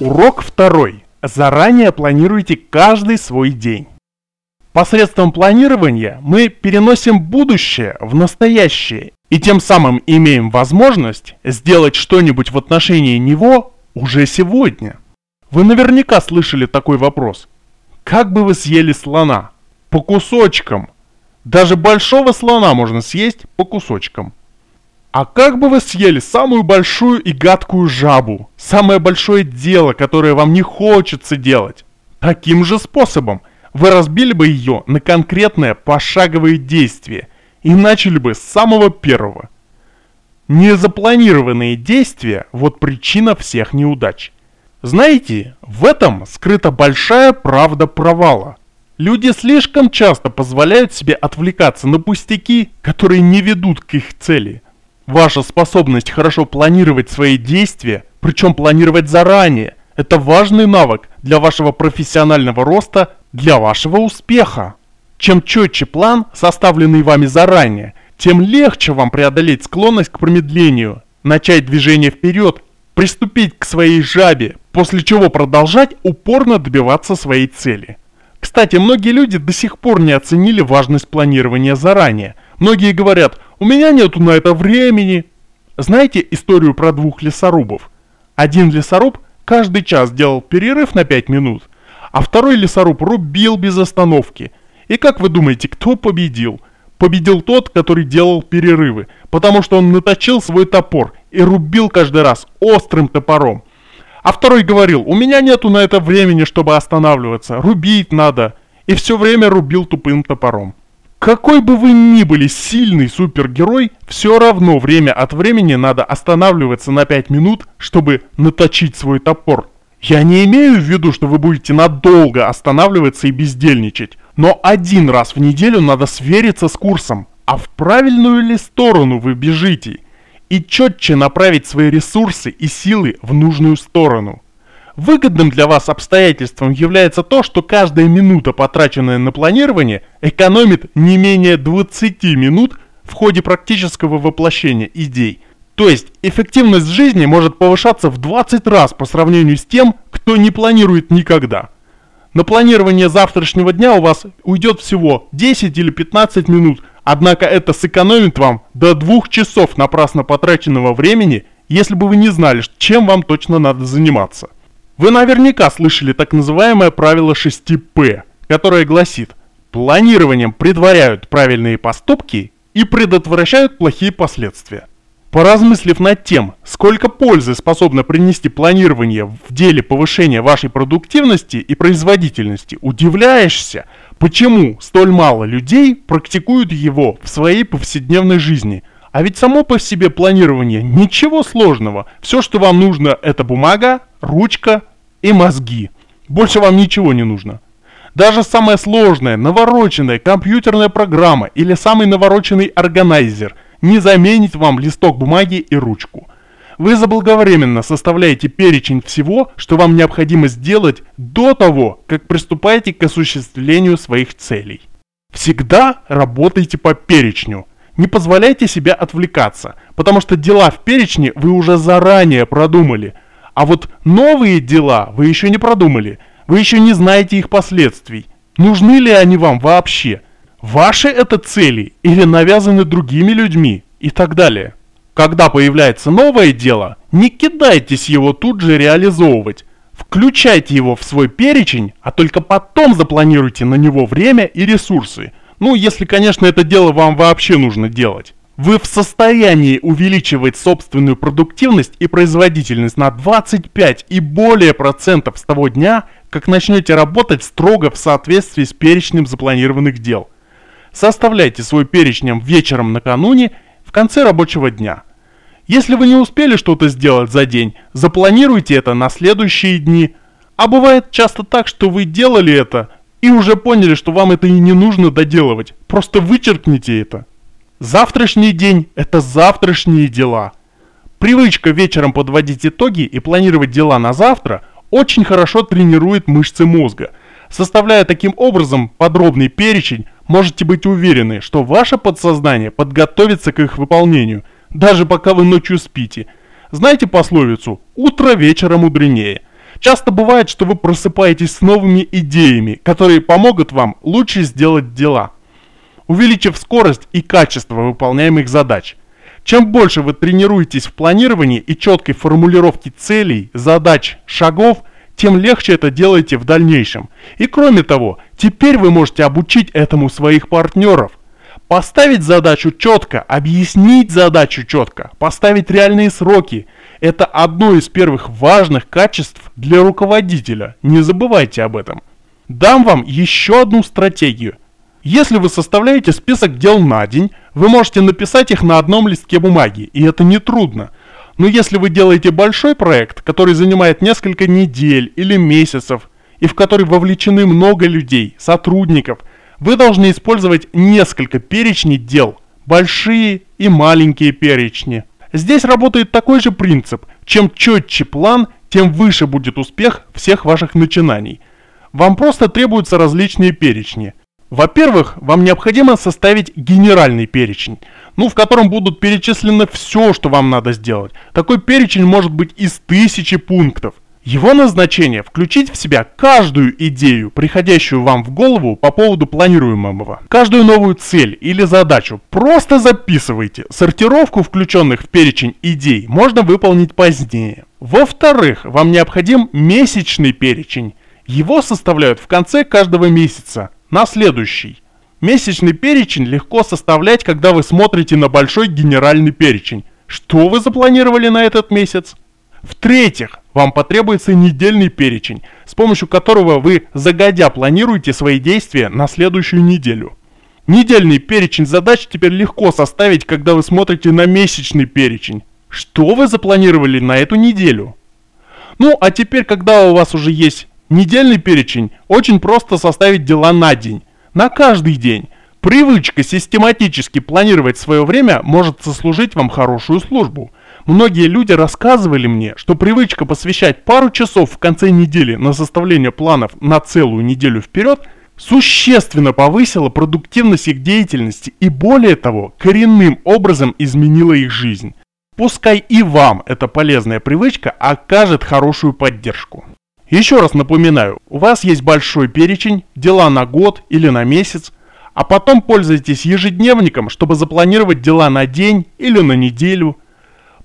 Урок второй. Заранее планируйте каждый свой день. Посредством планирования мы переносим будущее в настоящее и тем самым имеем возможность сделать что-нибудь в отношении него уже сегодня. Вы наверняка слышали такой вопрос. Как бы вы съели слона? По кусочкам. Даже большого слона можно съесть по кусочкам. А как бы вы съели самую большую и гадкую жабу? Самое большое дело, которое вам не хочется делать? Таким же способом вы разбили бы ее на конкретное пошаговое действие и начали бы с самого первого. Незапланированные действия – вот причина всех неудач. Знаете, в этом скрыта большая правда провала. Люди слишком часто позволяют себе отвлекаться на пустяки, которые не ведут к их цели – Ваша способность хорошо планировать свои действия, причем планировать заранее, это важный навык для вашего профессионального роста, для вашего успеха. Чем четче план, составленный вами заранее, тем легче вам преодолеть склонность к промедлению, начать движение вперед, приступить к своей жабе, после чего продолжать упорно добиваться своей цели. Кстати, многие люди до сих пор не оценили важность планирования заранее. Многие говорят – у меня нету на это времени. Знаете историю про двух лесорубов? Один лесоруб каждый час делал перерыв на 5 минут, а второй лесоруб рубил без остановки. И как вы думаете, кто победил? Победил тот, который делал перерывы, потому что он наточил свой топор и рубил каждый раз острым топором. А второй говорил, у меня нету на это времени, чтобы останавливаться, рубить надо. И все время рубил тупым топором. Какой бы вы ни были сильный супергерой, все равно время от времени надо останавливаться на 5 минут, чтобы наточить свой топор. Я не имею в виду, что вы будете надолго останавливаться и бездельничать, но один раз в неделю надо свериться с курсом, а в правильную ли сторону вы бежите, и четче направить свои ресурсы и силы в нужную сторону. Выгодным для вас обстоятельством является то, что каждая минута, потраченная на планирование, экономит не менее 20 минут в ходе практического воплощения идей. То есть эффективность жизни может повышаться в 20 раз по сравнению с тем, кто не планирует никогда. На планирование завтрашнего дня у вас уйдет всего 10 или 15 минут, однако это сэкономит вам до 2 часов напрасно потраченного времени, если бы вы не знали, чем вам точно надо заниматься. Вы наверняка слышали так называемое правило 6П, которое гласит «Планированием предваряют правильные поступки и предотвращают плохие последствия». Поразмыслив над тем, сколько пользы способно принести планирование в деле повышения вашей продуктивности и производительности, удивляешься, почему столь мало людей практикуют его в своей повседневной жизни. А ведь само по себе планирование ничего сложного. Все, что вам нужно, это бумага, ручка, и мозги. Больше вам ничего не нужно. Даже самая сложная, навороченная компьютерная программа или самый навороченный органайзер не заменит вам листок бумаги и ручку. Вы заблаговременно составляете перечень всего, что вам необходимо сделать до того, как приступаете к осуществлению своих целей. Всегда работайте по перечню. Не позволяйте себе отвлекаться, потому что дела в перечне вы уже заранее продумали – а вот новые дела вы еще не продумали. Вы еще не знаете их последствий. Нужны ли они вам вообще? Ваши это цели или навязаны другими людьми? И так далее. Когда появляется новое дело, не кидайтесь его тут же реализовывать. Включайте его в свой перечень, а только потом запланируйте на него время и ресурсы. Ну, если, конечно, это дело вам вообще нужно делать. Вы в состоянии увеличивать собственную продуктивность и производительность на 25 и более процентов с того дня, как начнете работать строго в соответствии с перечнем запланированных дел. Составляйте свой перечнем вечером накануне в конце рабочего дня. Если вы не успели что-то сделать за день, запланируйте это на следующие дни. А бывает часто так, что вы делали это и уже поняли, что вам это и не нужно доделывать. Просто вычеркните это. Завтрашний день – это завтрашние дела. Привычка вечером подводить итоги и планировать дела на завтра очень хорошо тренирует мышцы мозга. Составляя таким образом подробный перечень, можете быть уверены, что ваше подсознание подготовится к их выполнению, даже пока вы ночью спите. Знаете пословицу «утро вечера мудренее». Часто бывает, что вы просыпаетесь с новыми идеями, которые помогут вам лучше сделать дела, увеличив скорость и качество выполняемых задач. Чем больше вы тренируетесь в планировании и четкой формулировке целей, задач, шагов, тем легче это делаете в дальнейшем. И кроме того, теперь вы можете обучить этому своих партнеров. Поставить задачу четко, объяснить задачу четко, поставить реальные сроки – это одно из первых важных качеств для руководителя. Не забывайте об этом. Дам вам еще одну стратегию. Если вы составляете список дел на день, вы можете написать их на одном листке бумаги, и это не трудно. Но если вы делаете большой проект, который занимает несколько недель или месяцев, и в который вовлечены много людей, сотрудников, вы должны использовать несколько перечней дел, большие и маленькие перечни. Здесь работает такой же принцип. Чем четче план, тем выше будет успех всех ваших начинаний. Вам просто требуются различные перечни. Во-первых, вам необходимо составить генеральный перечень, ну, в котором будут перечислены все, что вам надо сделать. Такой перечень может быть из тысячи пунктов. Его назначение – включить в себя каждую идею, приходящую вам в голову по поводу планируемого. Каждую новую цель или задачу просто записывайте. Сортировку включенных в перечень идей можно выполнить позднее. Во-вторых, вам необходим месячный перечень. Его составляют в конце каждого месяца на следующий. Месячный перечень легко составлять, когда вы смотрите на большой генеральный перечень. Что вы запланировали на этот месяц? В-третьих, вам потребуется недельный перечень, с помощью которого вы загодя планируете свои действия на следующую неделю. Недельный перечень задач теперь легко составить, когда вы смотрите на месячный перечень. Что вы запланировали на эту неделю? Ну, а теперь, когда у вас уже есть Недельный перечень очень просто составить дела на день, на каждый день. Привычка систематически планировать свое время может сослужить вам хорошую службу. Многие люди рассказывали мне, что привычка посвящать пару часов в конце недели на составление планов на целую неделю вперед существенно повысила продуктивность их деятельности и более того, коренным образом изменила их жизнь. Пускай и вам эта полезная привычка окажет хорошую поддержку. Еще раз напоминаю, у вас есть большой перечень, дела на год или на месяц, а потом пользуйтесь ежедневником, чтобы запланировать дела на день или на неделю.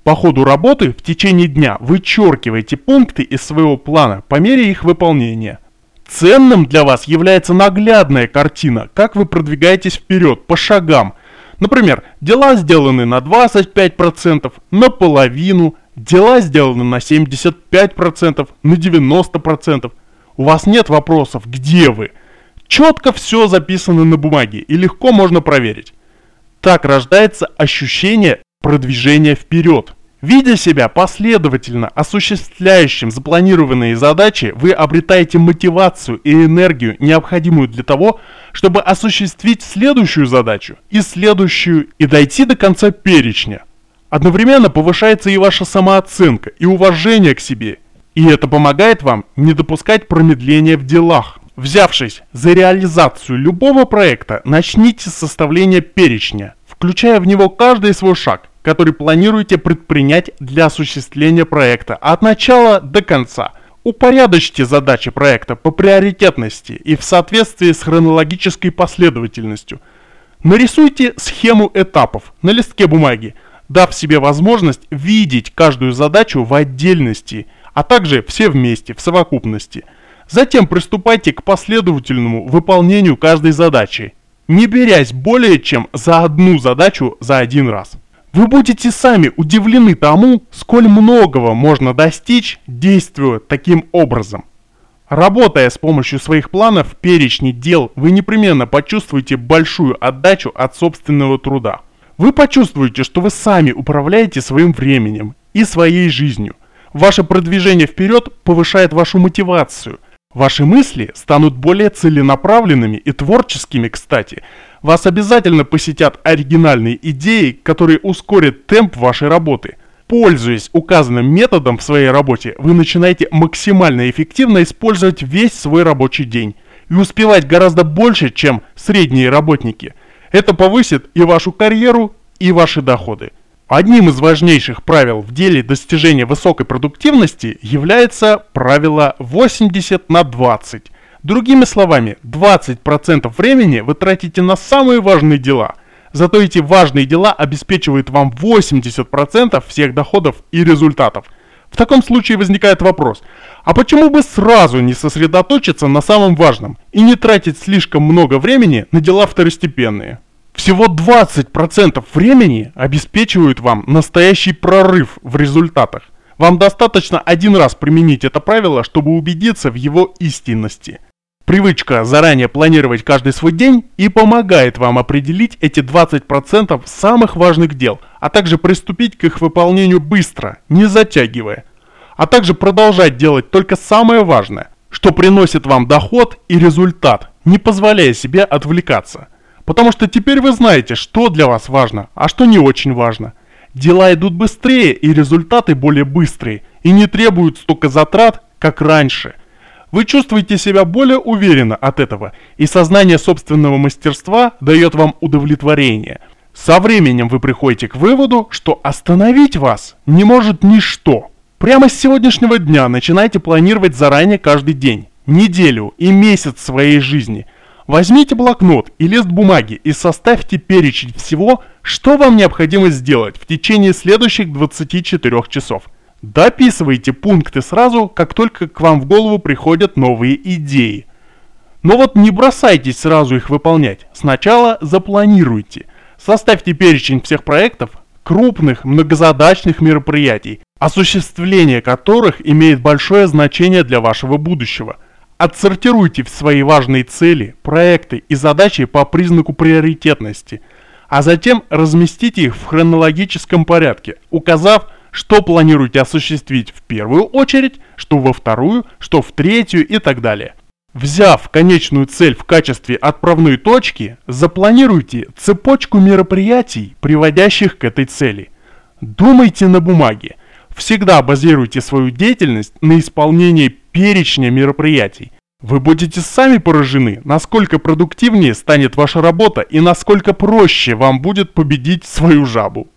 По ходу работы в течение дня вычеркивайте пункты из своего плана по мере их выполнения. Ценным для вас является наглядная картина, как вы продвигаетесь вперед по шагам. Например, дела сделаны на 25%, наполовину, Дела сделаны на 75%, на 90%. У вас нет вопросов, где вы. Четко все записано на бумаге и легко можно проверить. Так рождается ощущение продвижения вперед. Видя себя последовательно осуществляющим запланированные задачи, вы обретаете мотивацию и энергию, необходимую для того, чтобы осуществить следующую задачу и следующую и дойти до конца перечня. Одновременно повышается и ваша самооценка, и уважение к себе. И это помогает вам не допускать промедления в делах. Взявшись за реализацию любого проекта, начните с составления перечня, включая в него каждый свой шаг, который планируете предпринять для осуществления проекта от начала до конца. Упорядочьте задачи проекта по приоритетности и в соответствии с хронологической последовательностью. Нарисуйте схему этапов на листке бумаги, дав себе возможность видеть каждую задачу в отдельности, а также все вместе, в совокупности. Затем приступайте к последовательному выполнению каждой задачи, не берясь более чем за одну задачу за один раз. Вы будете сами удивлены тому, сколь многого можно достичь, действуя таким образом. Работая с помощью своих планов, перечней дел, вы непременно почувствуете большую отдачу от собственного труда. Вы почувствуете, что вы сами управляете своим временем и своей жизнью. Ваше продвижение вперед повышает вашу мотивацию. Ваши мысли станут более целенаправленными и творческими, кстати. Вас обязательно посетят оригинальные идеи, которые ускорят темп вашей работы. Пользуясь указанным методом в своей работе, вы начинаете максимально эффективно использовать весь свой рабочий день и успевать гораздо больше, чем средние работники – это повысит и вашу карьеру, и ваши доходы. Одним из важнейших правил в деле достижения высокой продуктивности является правило 80 на 20. Другими словами, 20% времени вы тратите на самые важные дела. Зато эти важные дела обеспечивают вам 80% всех доходов и результатов. В таком случае возникает вопрос, а почему бы сразу не сосредоточиться на самом важном и не тратить слишком много времени на дела второстепенные? Всего 20% времени обеспечивают вам настоящий прорыв в результатах. Вам достаточно один раз применить это правило, чтобы убедиться в его истинности. Привычка заранее планировать каждый свой день и помогает вам определить эти 20% самых важных дел, а также приступить к их выполнению быстро, не затягивая. А также продолжать делать только самое важное, что приносит вам доход и результат, не позволяя себе отвлекаться. Потому что теперь вы знаете, что для вас важно, а что не очень важно. Дела идут быстрее и результаты более быстрые, и не требуют столько затрат, как раньше – вы чувствуете себя более уверенно от этого, и сознание собственного мастерства дает вам удовлетворение. Со временем вы приходите к выводу, что остановить вас не может ничто. Прямо с сегодняшнего дня начинайте планировать заранее каждый день, неделю и месяц своей жизни. Возьмите блокнот и лист бумаги и составьте перечень всего, что вам необходимо сделать в течение следующих 24 часов. Дописывайте пункты сразу, как только к вам в голову приходят новые идеи. Но вот не бросайтесь сразу их выполнять. Сначала запланируйте. Составьте перечень всех проектов, крупных, многозадачных мероприятий, осуществление которых имеет большое значение для вашего будущего. Отсортируйте свои важные цели, проекты и задачи по признаку приоритетности, а затем разместите их в хронологическом порядке, указав, что планируете осуществить в первую очередь, что во вторую, что в третью и так далее. Взяв конечную цель в качестве отправной точки, запланируйте цепочку мероприятий, приводящих к этой цели. Думайте на бумаге. Всегда базируйте свою деятельность на исполнении перечня мероприятий. Вы будете сами поражены, насколько продуктивнее станет ваша работа и насколько проще вам будет победить свою жабу.